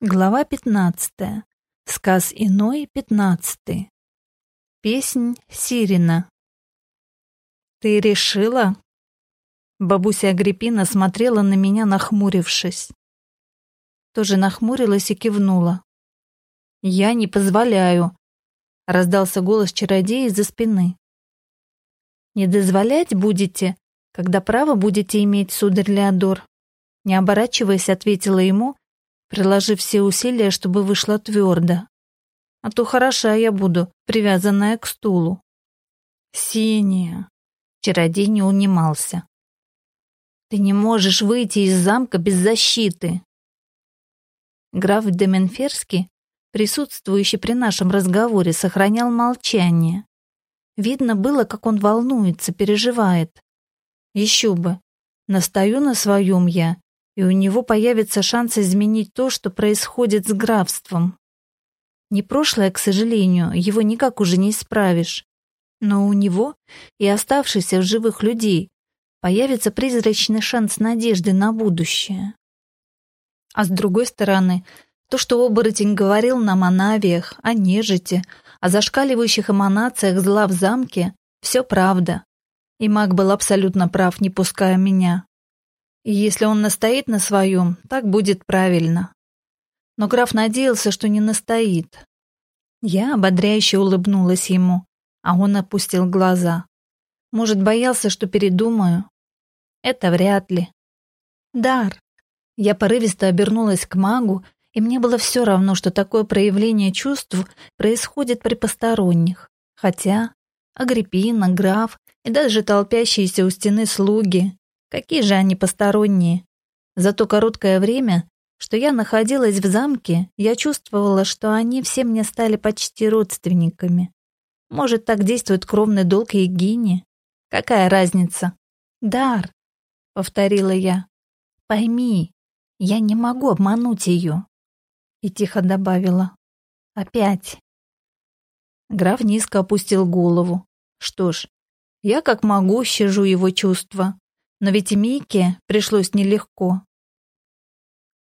Глава 15. Сказ иной 15. Песнь Сирина. Ты решила? Бабуся Агриппина смотрела на меня, нахмурившись. Тоже нахмурилась и кивнула. Я не позволяю, раздался голос чародея из-за спины. Не дозволять будете, когда право будете иметь, сударь Леодор. Не оборачиваясь, ответила ему приложив все усилия, чтобы вышло твердо. А то хороша я буду, привязанная к стулу. Синяя. Чародей не унимался. Ты не можешь выйти из замка без защиты. Граф Деменферский, присутствующий при нашем разговоре, сохранял молчание. Видно было, как он волнуется, переживает. Еще бы. Настаю на своем я и у него появится шанс изменить то, что происходит с графством. Не прошлое, к сожалению, его никак уже не исправишь. Но у него и оставшихся в живых людей появится призрачный шанс надежды на будущее. А с другой стороны, то, что оборотень говорил нам о навиях, о нежити, о зашкаливающих эманациях зла в замке, все правда. И маг был абсолютно прав, не пуская меня. И если он настоит на своем, так будет правильно. Но граф надеялся, что не настоит. Я ободряюще улыбнулась ему, а он опустил глаза. Может, боялся, что передумаю? Это вряд ли. Дар. Я порывисто обернулась к магу, и мне было все равно, что такое проявление чувств происходит при посторонних. Хотя Агриппина, граф и даже толпящиеся у стены слуги Какие же они посторонние. За то короткое время, что я находилась в замке, я чувствовала, что они все мне стали почти родственниками. Может, так действует кровный долг Егине? Какая разница? Дар, повторила я. Пойми, я не могу обмануть ее. И тихо добавила. Опять. Граф низко опустил голову. Что ж, я как могу щажу его чувства. Но ведь и Мике пришлось нелегко.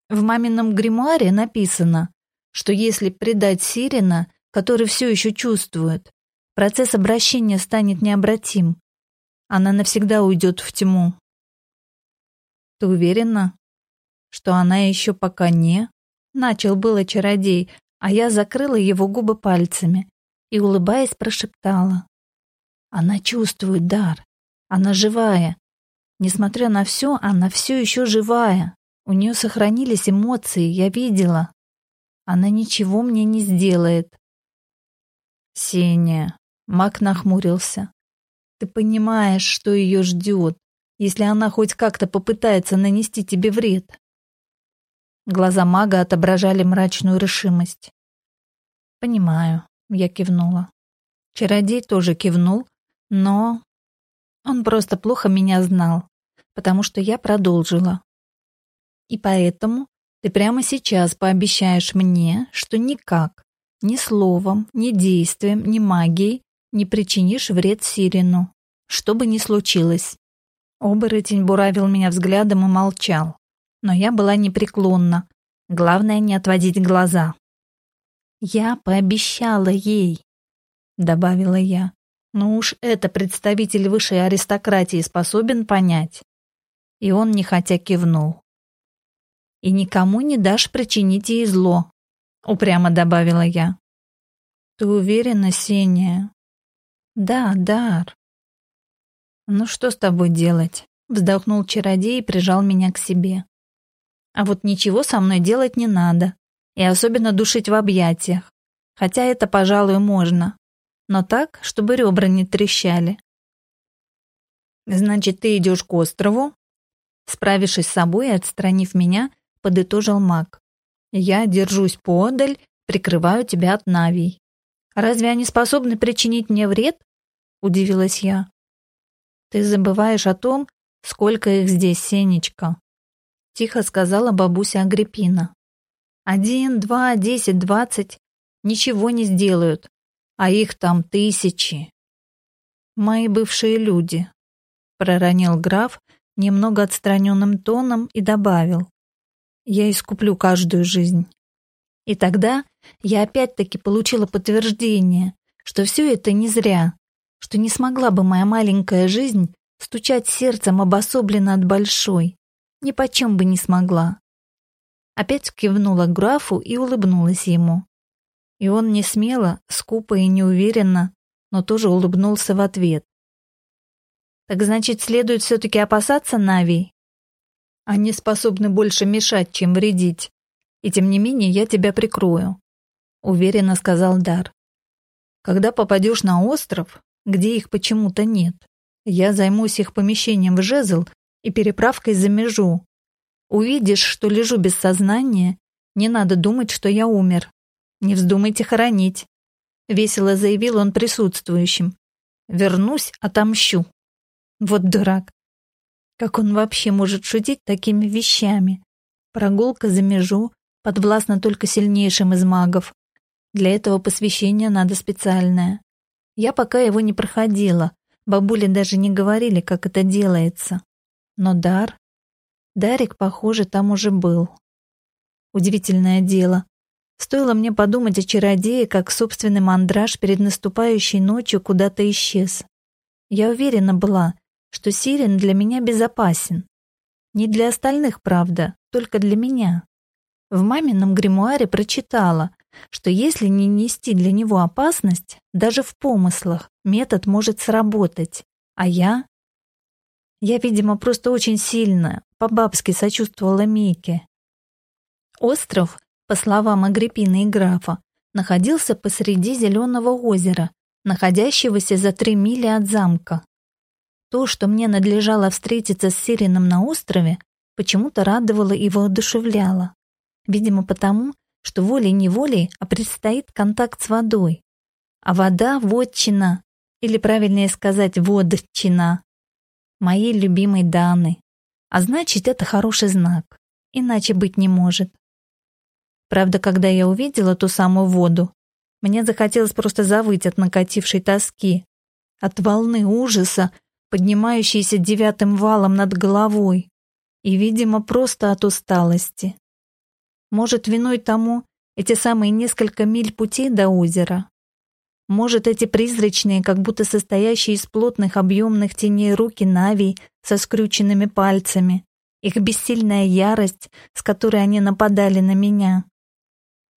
В мамином гримуаре написано, что если предать Сирина, который все еще чувствует, процесс обращения станет необратим. Она навсегда уйдет в тьму. Ты уверена, что она еще пока не? Начал было чародей, а я закрыла его губы пальцами и, улыбаясь, прошептала. Она чувствует дар. Она живая. Несмотря на все, она все еще живая. У нее сохранились эмоции, я видела. Она ничего мне не сделает. Сеня, Мак нахмурился. Ты понимаешь, что ее ждет, если она хоть как-то попытается нанести тебе вред. Глаза мага отображали мрачную решимость. «Понимаю», — я кивнула. Чародей тоже кивнул, но он просто плохо меня знал потому что я продолжила. И поэтому ты прямо сейчас пообещаешь мне, что никак, ни словом, ни действием, ни магией не причинишь вред Сирину, что бы ни случилось. Оборотень буравил меня взглядом и молчал, но я была непреклонна. Главное не отводить глаза. «Я пообещала ей», — добавила я. «Ну уж это представитель высшей аристократии способен понять. И он нехотя кивнул. «И никому не дашь причинить ей зло», — упрямо добавила я. «Ты уверена, Сеня?» «Да, Дар». «Ну что с тобой делать?» — вздохнул чародей и прижал меня к себе. «А вот ничего со мной делать не надо, и особенно душить в объятиях, хотя это, пожалуй, можно, но так, чтобы ребра не трещали». «Значит, ты идешь к острову, Справившись с собой и отстранив меня, подытожил маг. «Я держусь поодаль, прикрываю тебя от навий. Разве они способны причинить мне вред?» — удивилась я. «Ты забываешь о том, сколько их здесь, Сенечка», — тихо сказала бабуся Агриппина. «Один, два, десять, двадцать ничего не сделают, а их там тысячи». «Мои бывшие люди», — проронил граф, немного отстраненным тоном и добавил. «Я искуплю каждую жизнь. И тогда я опять-таки получила подтверждение, что все это не зря, что не смогла бы моя маленькая жизнь стучать сердцем обособленно от большой. Ни почем бы не смогла. Опять кивнула графу и улыбнулась ему. И он не смело, скупо и неуверенно, но тоже улыбнулся в ответ. «Так значит, следует все-таки опасаться Нави? Они способны больше мешать, чем вредить. И тем не менее я тебя прикрою», — уверенно сказал Дар. «Когда попадешь на остров, где их почему-то нет, я займусь их помещением в жезл и переправкой за межу. Увидишь, что лежу без сознания, не надо думать, что я умер. Не вздумайте хоронить. Весело заявил он присутствующим. Вернусь, отомщу. Вот дурак. Как он вообще может шутить такими вещами? Прогулка за межу подвластна только сильнейшим из магов. Для этого посвящение надо специальное. Я пока его не проходила. Бабули даже не говорили, как это делается. Но дар... Дарик, похоже, там уже был. Удивительное дело. Стоило мне подумать о чародее, как собственный мандраж перед наступающей ночью куда-то исчез. Я уверена была, что Сирен для меня безопасен. Не для остальных, правда, только для меня. В мамином гримуаре прочитала, что если не нести для него опасность, даже в помыслах, метод может сработать. А я? Я, видимо, просто очень сильно, по-бабски сочувствовала Мике. Остров по словам Агриппины и графа, находился посреди зеленого озера, находящегося за три мили от замка. То, что мне надлежало встретиться с Сирином на острове, почему-то радовало и воодушевляло. Видимо, потому, что волей-неволей а предстоит контакт с водой. А вода — вотчина, или правильнее сказать, водчина, моей любимой Даны. А значит, это хороший знак. Иначе быть не может. Правда, когда я увидела ту самую воду, мне захотелось просто завыть от накатившей тоски, от волны ужаса, поднимающейся девятым валом над головой, и, видимо, просто от усталости. Может, виной тому эти самые несколько миль пути до озера? Может, эти призрачные, как будто состоящие из плотных объемных теней руки Нави со скрюченными пальцами, их бессильная ярость, с которой они нападали на меня?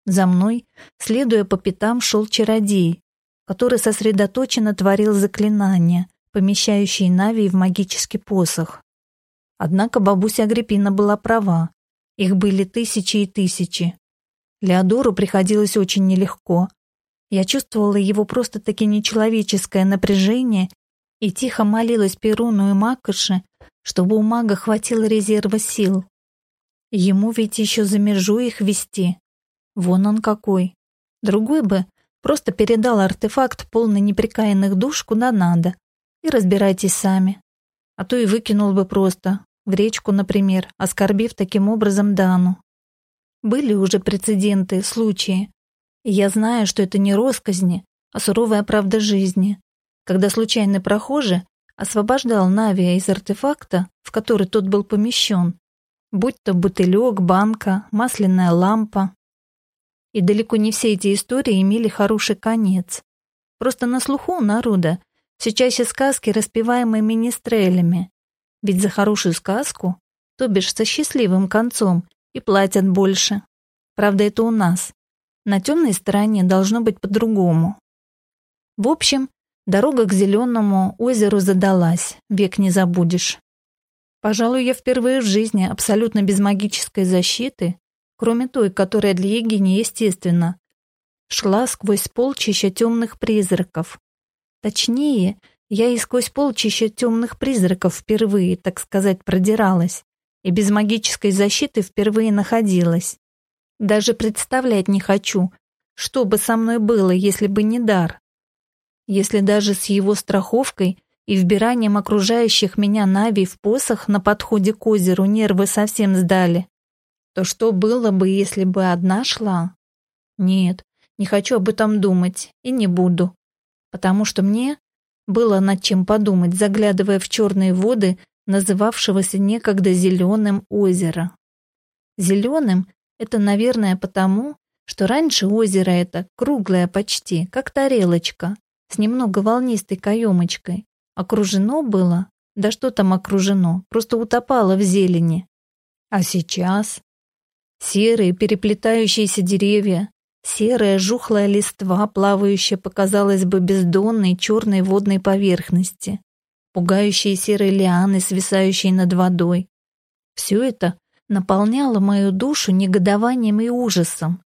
За мной, следуя по пятам, шел чародей, который сосредоточенно творил заклинания, помещающие Нави в магический посох. Однако бабуся Агриппина была права. Их были тысячи и тысячи. Леодору приходилось очень нелегко. Я чувствовала его просто-таки нечеловеческое напряжение и тихо молилась Перуну и Макоши, чтобы у мага хватило резерва сил. Ему ведь еще за межу их вести. Вон он какой. Другой бы просто передал артефакт полный неприкаянных душ куда надо. И разбирайтесь сами. А то и выкинул бы просто, в речку, например, оскорбив таким образом Дану. Были уже прецеденты, случаи. И я знаю, что это не росказни, а суровая правда жизни. Когда случайный прохожий освобождал Навия из артефакта, в который тот был помещен, будь то бутылек, банка, масляная лампа, и далеко не все эти истории имели хороший конец. Просто на слуху у народа все чаще сказки, распеваемые министрелями. Ведь за хорошую сказку, то бишь со счастливым концом, и платят больше. Правда, это у нас. На темной стороне должно быть по-другому. В общем, дорога к зеленому озеру задалась, век не забудешь. Пожалуй, я впервые в жизни абсолютно без магической защиты кроме той, которая для Егини естественно, шла сквозь полчища темных призраков. Точнее, я и сквозь полчища темных призраков впервые, так сказать, продиралась, и без магической защиты впервые находилась. Даже представлять не хочу, что бы со мной было, если бы не дар. Если даже с его страховкой и вбиранием окружающих меня Нави в посох на подходе к озеру нервы совсем сдали, то что было бы, если бы одна шла? Нет, не хочу об этом думать и не буду, потому что мне было над чем подумать, заглядывая в черные воды называвшегося некогда зеленым озера. Зеленым это, наверное, потому, что раньше озеро это круглое почти, как тарелочка, с немного волнистой каемочкой. Окружено было, да что там окружено, просто утопало в зелени. А сейчас серые переплетающиеся деревья, серая жухлая листва, плавающая по, казалось бы, бездонной черной водной поверхности, пугающие серые лианы, свисающие над водой. Все это наполняло мою душу негодованием и ужасом.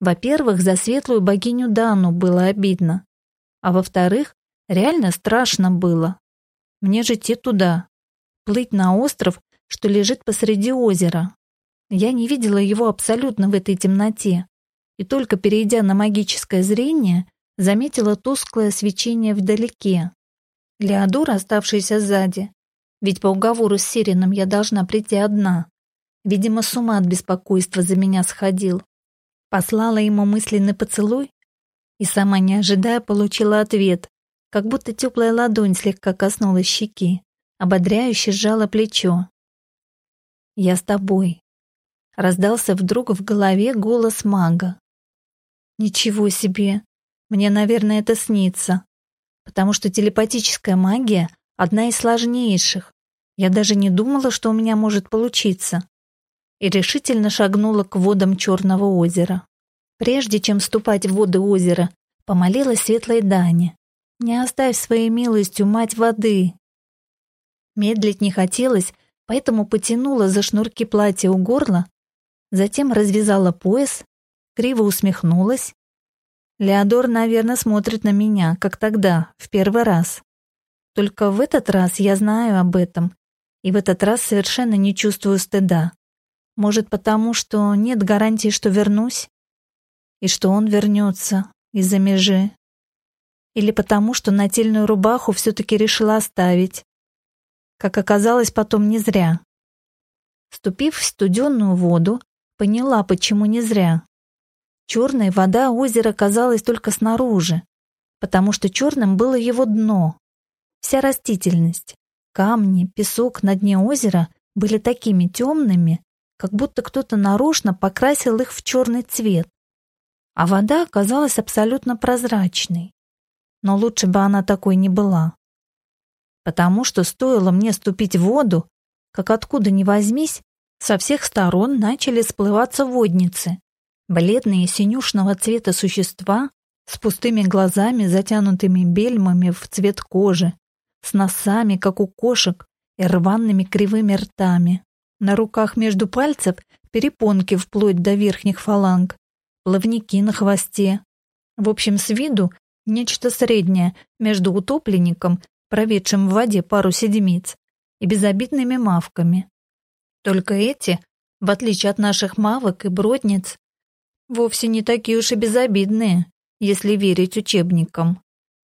Во-первых, за светлую богиню Дану было обидно. А во-вторых, реально страшно было. Мне же идти туда. Плыть на остров, что лежит посреди озера. Я не видела его абсолютно в этой темноте. И только перейдя на магическое зрение, заметила тусклое свечение вдалеке. Леодор, оставшийся сзади, ведь по уговору с Сирином я должна прийти одна, видимо, с ума от беспокойства за меня сходил. Послала ему мысленный поцелуй и сама не ожидая получила ответ, как будто теплая ладонь слегка коснулась щеки, ободряюще сжала плечо. «Я с тобой», — раздался вдруг в голове голос мага. «Ничего себе! Мне, наверное, это снится, потому что телепатическая магия — одна из сложнейших. Я даже не думала, что у меня может получиться и решительно шагнула к водам Черного озера. Прежде чем ступать в воды озера, помолилась светлой Дане. «Не оставь своей милостью, мать воды!» Медлить не хотелось, поэтому потянула за шнурки платья у горла, затем развязала пояс, криво усмехнулась. Леодор, наверное, смотрит на меня, как тогда, в первый раз. Только в этот раз я знаю об этом, и в этот раз совершенно не чувствую стыда. Может, потому что нет гарантии, что вернусь? И что он вернется из-за межи? Или потому, что нательную рубаху все-таки решила оставить? Как оказалось, потом не зря. Ступив в студенную воду, поняла, почему не зря. Черная вода озера казалась только снаружи, потому что черным было его дно. Вся растительность, камни, песок на дне озера были такими темными, как будто кто-то нарочно покрасил их в черный цвет. А вода оказалась абсолютно прозрачной. Но лучше бы она такой не была. Потому что стоило мне ступить в воду, как откуда ни возьмись, со всех сторон начали сплываться водницы. Бледные синюшного цвета существа с пустыми глазами, затянутыми бельмами в цвет кожи, с носами, как у кошек, и рваными кривыми ртами. На руках между пальцев перепонки вплоть до верхних фаланг, плавники на хвосте. В общем, с виду нечто среднее между утопленником, проведшим в воде пару седмиц, и безобидными мавками. Только эти, в отличие от наших мавок и бродниц, вовсе не такие уж и безобидные, если верить учебникам.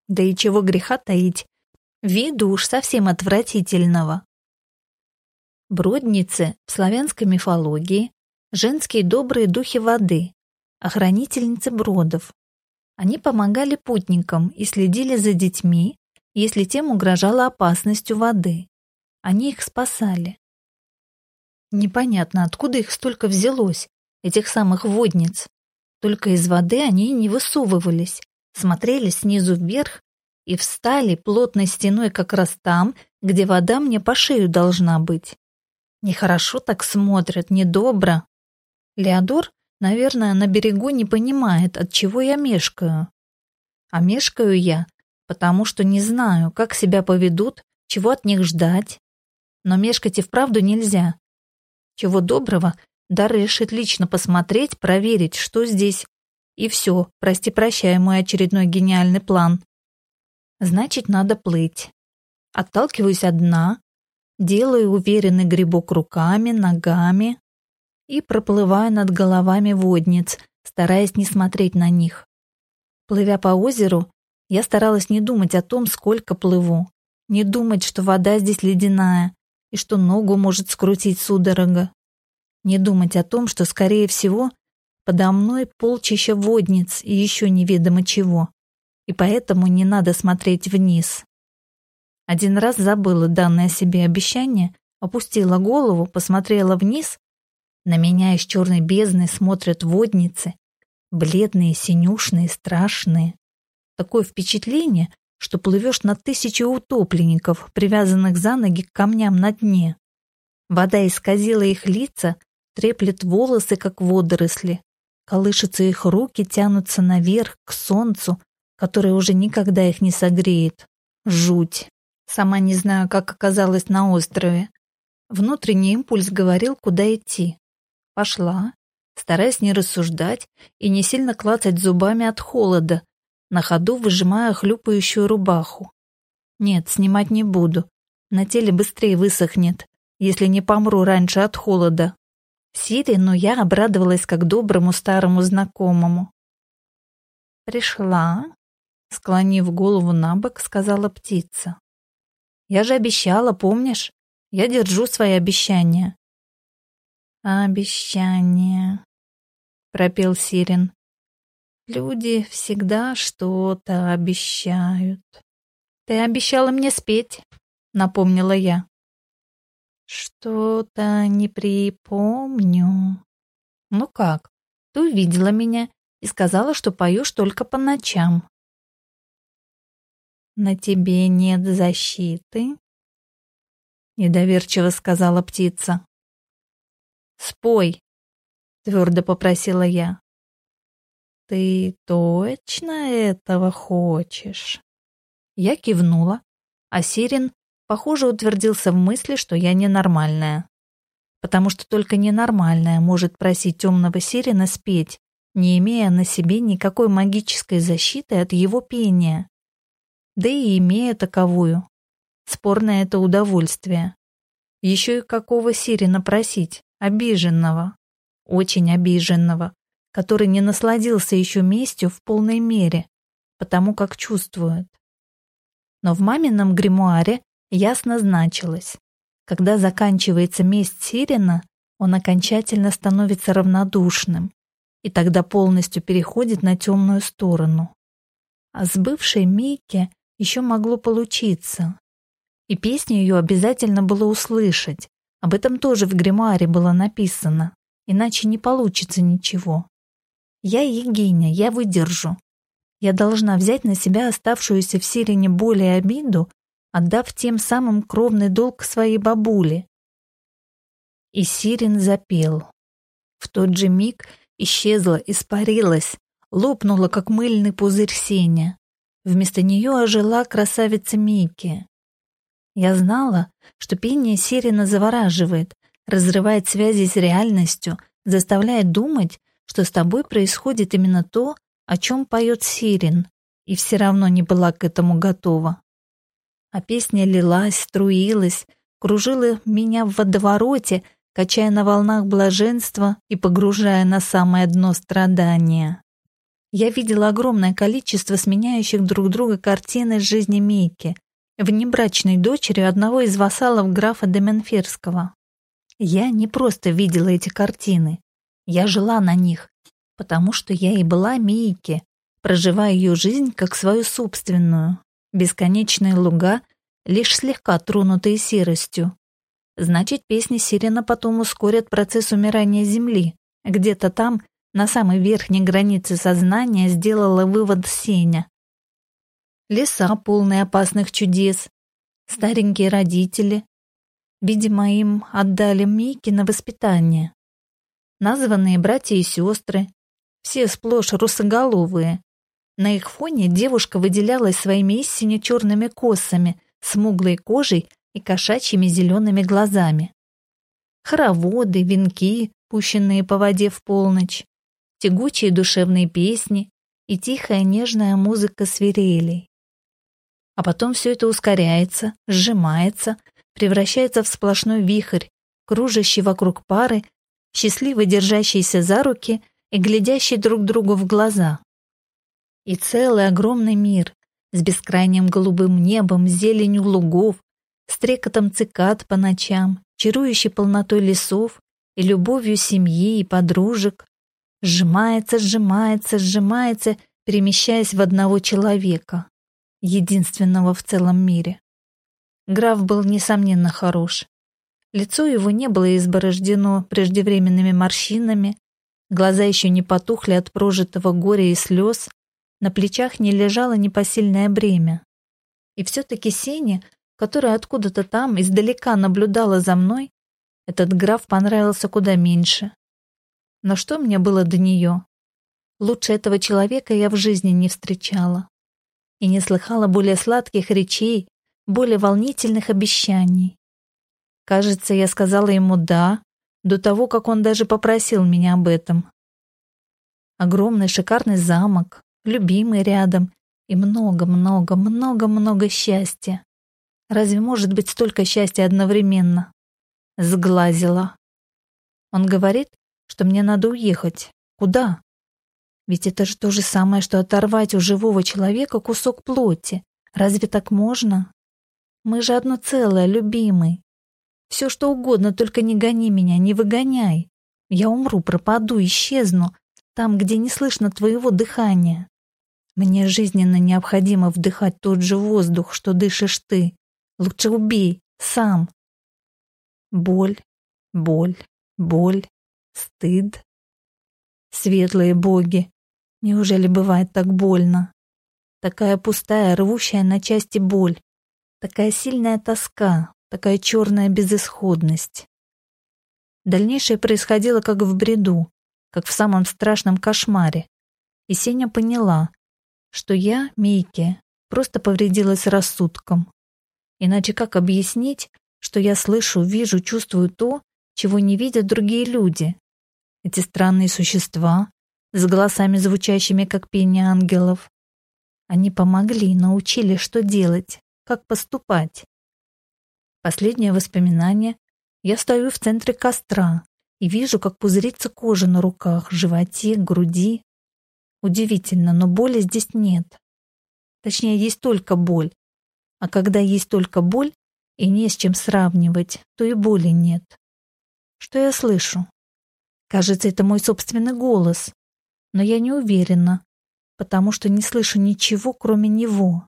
Да и чего греха таить, виду уж совсем отвратительного. Бродницы в славянской мифологии – женские добрые духи воды, охранительницы бродов. Они помогали путникам и следили за детьми, если тем угрожала опасность у воды. Они их спасали. Непонятно, откуда их столько взялось, этих самых водниц. Только из воды они не высовывались, смотрели снизу вверх и встали плотной стеной как раз там, где вода мне по шею должна быть. Нехорошо так смотрят, недобро. Леодор, наверное, на берегу не понимает, от чего я мешкаю. А мешкаю я, потому что не знаю, как себя поведут, чего от них ждать. Но мешкать и вправду нельзя. Чего доброго, Дар решит лично посмотреть, проверить, что здесь. И все, прости-прощай мой очередной гениальный план. Значит, надо плыть. Отталкиваюсь одна, делаю уверенный грибок руками, ногами и проплываю над головами водниц, стараясь не смотреть на них. Плывя по озеру, я старалась не думать о том, сколько плыву, не думать, что вода здесь ледяная и что ногу может скрутить судорога, не думать о том, что, скорее всего, подо мной полчища водниц и еще неведомо чего, и поэтому не надо смотреть вниз. Один раз забыла данное себе обещание, опустила голову, посмотрела вниз. На меня из черной бездны смотрят водницы. Бледные, синюшные, страшные. Такое впечатление, что плывешь на тысячу утопленников, привязанных за ноги к камням на дне. Вода исказила их лица, треплет волосы, как водоросли. Колышутся их руки, тянутся наверх, к солнцу, которое уже никогда их не согреет. Жуть. Сама не знаю, как оказалась на острове. Внутренний импульс говорил, куда идти. Пошла, стараясь не рассуждать и не сильно клацать зубами от холода, на ходу выжимая хлюпающую рубаху. Нет, снимать не буду. На теле быстрее высохнет, если не помру раньше от холода. Сири, но я обрадовалась как доброму старому знакомому. «Пришла», — склонив голову на бок, сказала птица. «Я же обещала, помнишь? Я держу свои обещания». «Обещания», — пропел Сирин. «Люди всегда что-то обещают». «Ты обещала мне спеть», — напомнила я. «Что-то не припомню». «Ну как? Ты увидела меня и сказала, что поешь только по ночам». «На тебе нет защиты?» Недоверчиво сказала птица. «Спой», — твердо попросила я. «Ты точно этого хочешь?» Я кивнула, а Сирин похоже, утвердился в мысли, что я ненормальная. Потому что только ненормальная может просить темного сирена спеть, не имея на себе никакой магической защиты от его пения. Да и имея таковую. Спорное это удовольствие. Еще и какого сирена просить? Обиженного. Очень обиженного, который не насладился еще местью в полной мере, потому как чувствует. Но в мамином гримуаре ясно значилось. Когда заканчивается месть Сирена, он окончательно становится равнодушным и тогда полностью переходит на темную сторону. А с бывшей Микки еще могло получиться. И песню ее обязательно было услышать. Об этом тоже в гримуаре было написано. Иначе не получится ничего. Я Егиня, я выдержу. Я должна взять на себя оставшуюся в Сирене боль и обиду отдав тем самым кровный долг своей бабуле. И Сирин запел. В тот же миг исчезла, испарилась, лопнула, как мыльный пузырь Сеня. Вместо нее ожила красавица Микки. Я знала, что пение Сирина завораживает, разрывает связи с реальностью, заставляет думать, что с тобой происходит именно то, о чем поет Сирин, и все равно не была к этому готова а песня лилась, струилась, кружила меня в водовороте, качая на волнах блаженства и погружая на самое дно страдания. Я видела огромное количество сменяющих друг друга картин из жизни Мейки, внебрачной дочери одного из вассалов графа Деменферского. Я не просто видела эти картины, я жила на них, потому что я и была Мейки, проживая ее жизнь как свою собственную, Бесконечные луга, лишь слегка тронутые серостью. Значит, песни сирена потом ускорят процесс умирания Земли. Где-то там, на самой верхней границе сознания, сделала вывод Сеня. Леса, полные опасных чудес. Старенькие родители. Видимо, им отдали Мики на воспитание. Названные братья и сестры. Все сплошь русоголовые, на их фоне девушка выделялась своими истине черными косами, смуглой кожей и кошачьими зелеными глазами. Хороводы, венки, пущенные по воде в полночь, тягучие душевные песни и тихая нежная музыка свирелей. А потом все это ускоряется, сжимается, превращается в сплошной вихрь, кружащий вокруг пары, счастливо держащийся за руки и глядящий друг другу в глаза. И целый огромный мир с бескрайним голубым небом, зеленью лугов, стрекотом цикад по ночам, чарующей полнотой лесов и любовью семьи и подружек, сжимается, сжимается, сжимается, перемещаясь в одного человека, единственного в целом мире. Граф был, несомненно, хорош. Лицо его не было изборождено преждевременными морщинами, Глаза еще не потухли от прожитого горя и слез, на плечах не лежало непосильное бремя. И все-таки Сене, которая откуда-то там издалека наблюдала за мной, этот граф понравился куда меньше. Но что мне было до нее? Лучше этого человека я в жизни не встречала. И не слыхала более сладких речей, более волнительных обещаний. Кажется, я сказала ему «да», до того, как он даже попросил меня об этом. Огромный шикарный замок, любимый рядом и много-много-много-много счастья. Разве может быть столько счастья одновременно? Сглазила. Он говорит, что мне надо уехать. Куда? Ведь это же то же самое, что оторвать у живого человека кусок плоти. Разве так можно? Мы же одно целое, любимый. Все что угодно, только не гони меня, не выгоняй. Я умру, пропаду, исчезну, там, где не слышно твоего дыхания. Мне жизненно необходимо вдыхать тот же воздух, что дышишь ты. Лучше убей, сам. Боль, боль, боль, стыд. Светлые боги, неужели бывает так больно? Такая пустая, рвущая на части боль. Такая сильная тоска, такая черная безысходность. Дальнейшее происходило как в бреду, как в самом страшном кошмаре. И Сеня поняла, что я, Мейке, просто повредилась рассудком. Иначе как объяснить, что я слышу, вижу, чувствую то, чего не видят другие люди? Эти странные существа с голосами звучащими, как пение ангелов. Они помогли, научили, что делать, как поступать. Последнее воспоминание. Я стою в центре костра и вижу, как пузырится кожа на руках, животе, груди. Удивительно, но боли здесь нет. Точнее, есть только боль. А когда есть только боль и не с чем сравнивать, то и боли нет. Что я слышу? Кажется, это мой собственный голос. Но я не уверена, потому что не слышу ничего, кроме него.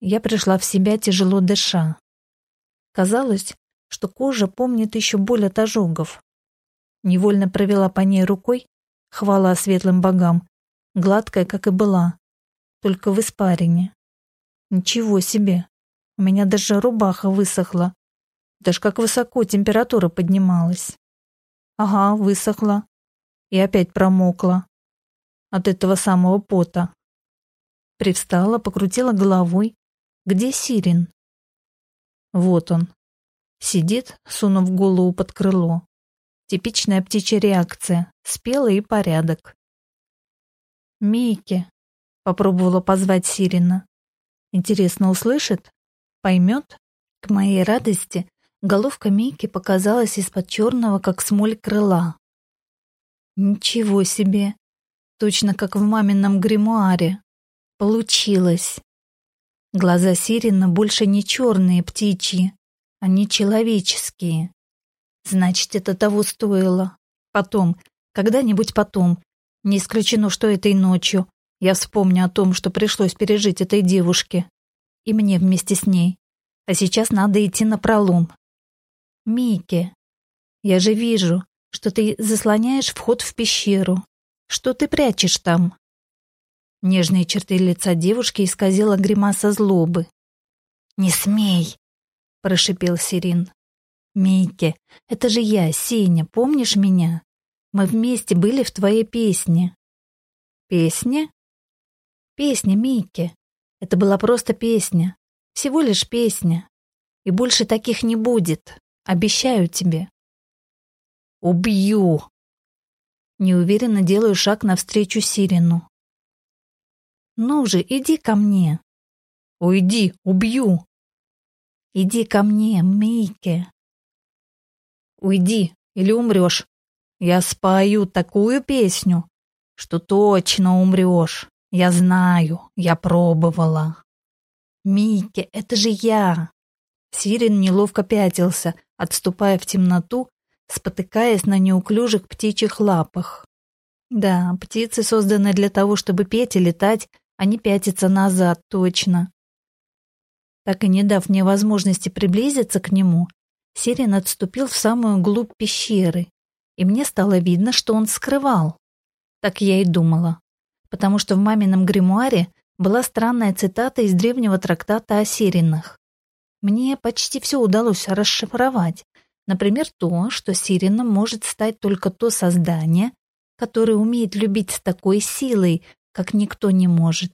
Я пришла в себя, тяжело дыша. Казалось, что кожа помнит еще боль от ожогов. Невольно провела по ней рукой, хвала светлым богам, гладкая, как и была, только в испарине. Ничего себе! У меня даже рубаха высохла. Даже как высоко температура поднималась. Ага, высохла. И опять промокла. От этого самого пота. Привстала, покрутила головой. Где Сирин? Вот он. Сидит, сунув голову под крыло. Типичная птичья реакция. Спела и порядок. Мейки. Попробовала позвать Сирина. Интересно, услышит? Поймет? К моей радости головка Мейки показалась из-под черного, как смоль крыла. Ничего себе! Точно как в мамином гримуаре. Получилось. Глаза Сирина больше не черные птичьи, они человеческие. Значит, это того стоило. Потом, когда-нибудь потом, не исключено, что этой ночью я вспомню о том, что пришлось пережить этой девушке. И мне вместе с ней. А сейчас надо идти на пролом. Микки, я же вижу, что ты заслоняешь вход в пещеру. Что ты прячешь там? Нежные черты лица девушки исказила гримаса злобы. «Не смей!» — прошипел Сирин. «Микки, это же я, Сеня, помнишь меня? Мы вместе были в твоей песне». «Песне?» «Песня, Микки. Это была просто песня. Всего лишь песня. И больше таких не будет. Обещаю тебе». «Убью!» Неуверенно делаю шаг навстречу Сирину. «Ну же, иди ко мне!» «Уйди, убью!» «Иди ко мне, Микки!» «Уйди, или умрешь!» Я спою такую песню, что точно умрешь. Я знаю, я пробовала. Микки, это же я. Сирин неловко пятился, отступая в темноту, спотыкаясь на неуклюжих птичьих лапах. Да, птицы созданы для того, чтобы петь и летать, а не пятиться назад, точно. Так и не дав мне возможности приблизиться к нему, Сирин отступил в самую глубь пещеры и мне стало видно, что он скрывал. Так я и думала, потому что в мамином гримуаре была странная цитата из древнего трактата о сиренах. Мне почти все удалось расшифровать. Например, то, что сиреном может стать только то создание, которое умеет любить с такой силой, как никто не может,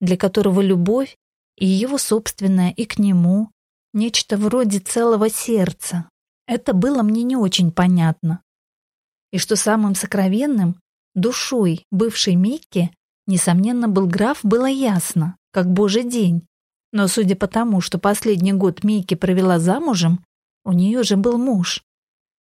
для которого любовь и его собственная и к нему нечто вроде целого сердца. Это было мне не очень понятно. И что самым сокровенным, душой бывшей Микки, несомненно, был граф, было ясно, как божий день. Но судя по тому, что последний год Микки провела замужем, у нее же был муж.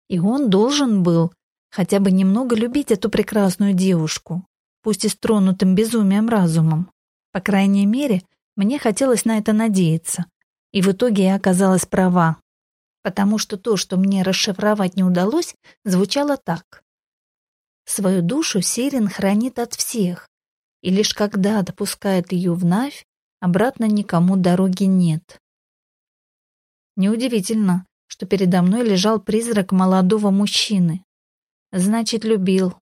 И он должен был хотя бы немного любить эту прекрасную девушку, пусть и с тронутым безумием разумом. По крайней мере, мне хотелось на это надеяться. И в итоге я оказалась права потому что то, что мне расшифровать не удалось, звучало так. Свою душу Сирин хранит от всех, и лишь когда допускает ее в Навь, обратно никому дороги нет. Неудивительно, что передо мной лежал призрак молодого мужчины. Значит, любил.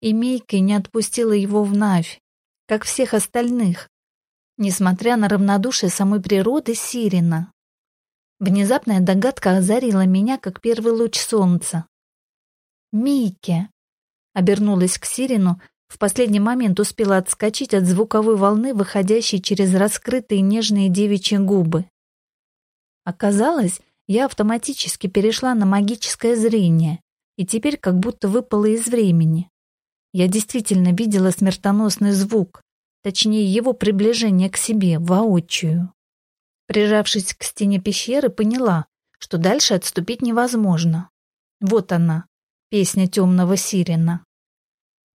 И Мейка не отпустила его в Навь, как всех остальных, несмотря на равнодушие самой природы Сирина. Внезапная догадка озарила меня, как первый луч солнца. «Микки!» Обернулась к Сирину, в последний момент успела отскочить от звуковой волны, выходящей через раскрытые нежные девичьи губы. Оказалось, я автоматически перешла на магическое зрение и теперь как будто выпала из времени. Я действительно видела смертоносный звук, точнее его приближение к себе, воочию. Прижавшись к стене пещеры, поняла, что дальше отступить невозможно. Вот она, песня темного сирена.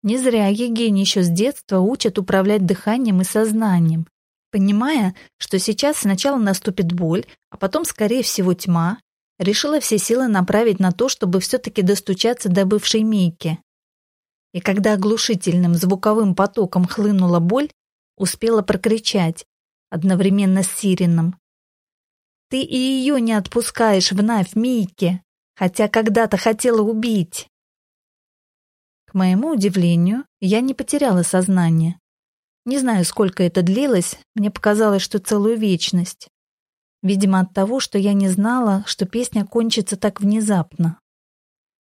Не зря Евгений еще с детства учат управлять дыханием и сознанием, понимая, что сейчас сначала наступит боль, а потом, скорее всего, тьма, решила все силы направить на то, чтобы все-таки достучаться до бывшей Мейки. И когда оглушительным звуковым потоком хлынула боль, успела прокричать, одновременно с Сирином. Ты и ее не отпускаешь в Навь, Микки, хотя когда-то хотела убить. К моему удивлению, я не потеряла сознание. Не знаю, сколько это длилось, мне показалось, что целую вечность. Видимо, от того, что я не знала, что песня кончится так внезапно.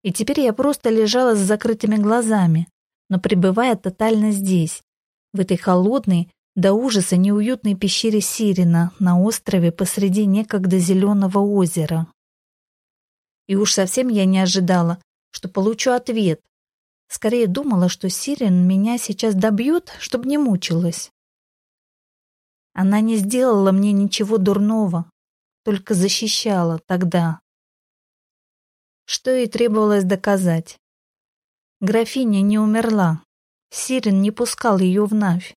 И теперь я просто лежала с закрытыми глазами, но пребывая тотально здесь, в этой холодной, до ужаса неуютной пещере Сирина на острове посреди некогда зеленого озера. И уж совсем я не ожидала, что получу ответ. Скорее думала, что Сирин меня сейчас добьет, чтобы не мучилась. Она не сделала мне ничего дурного, только защищала тогда. Что ей требовалось доказать. Графиня не умерла. Сирин не пускал ее в Навь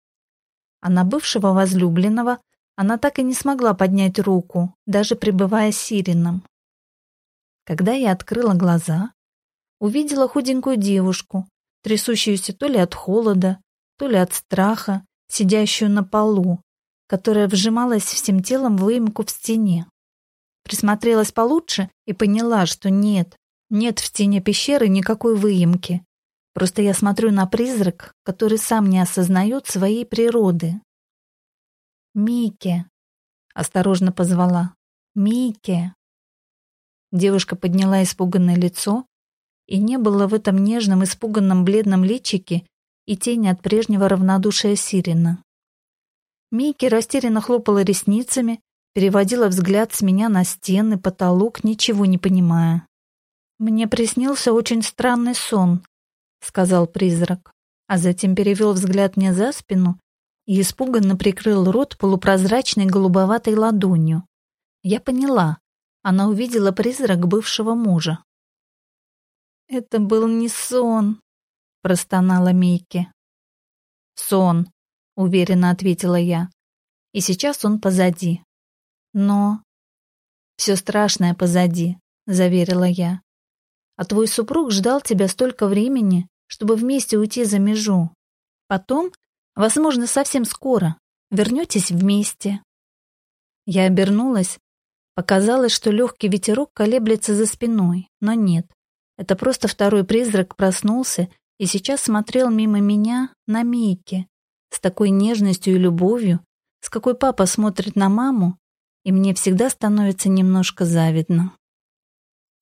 а на бывшего возлюбленного она так и не смогла поднять руку, даже пребывая сиреном. Когда я открыла глаза, увидела худенькую девушку, трясущуюся то ли от холода, то ли от страха, сидящую на полу, которая вжималась всем телом в выемку в стене. Присмотрелась получше и поняла, что нет, нет в стене пещеры никакой выемки. Просто я смотрю на призрак, который сам не осознает своей природы. «Микки!» — осторожно позвала. «Микки!» Девушка подняла испуганное лицо, и не было в этом нежном, испуганном, бледном личике и тени от прежнего равнодушия Сирина. Микки растерянно хлопала ресницами, переводила взгляд с меня на стены, потолок, ничего не понимая. «Мне приснился очень странный сон», сказал призрак, а затем перевел взгляд мне за спину и испуганно прикрыл рот полупрозрачной голубоватой ладонью. Я поняла. Она увидела призрак бывшего мужа. «Это был не сон», — простонала Мейки. «Сон», — уверенно ответила я. «И сейчас он позади. Но...» «Все страшное позади», — заверила я. «А твой супруг ждал тебя столько времени, чтобы вместе уйти за межу. Потом, возможно, совсем скоро, вернетесь вместе. Я обернулась. Показалось, что легкий ветерок колеблется за спиной, но нет. Это просто второй призрак проснулся и сейчас смотрел мимо меня на Мейке с такой нежностью и любовью, с какой папа смотрит на маму, и мне всегда становится немножко завидно.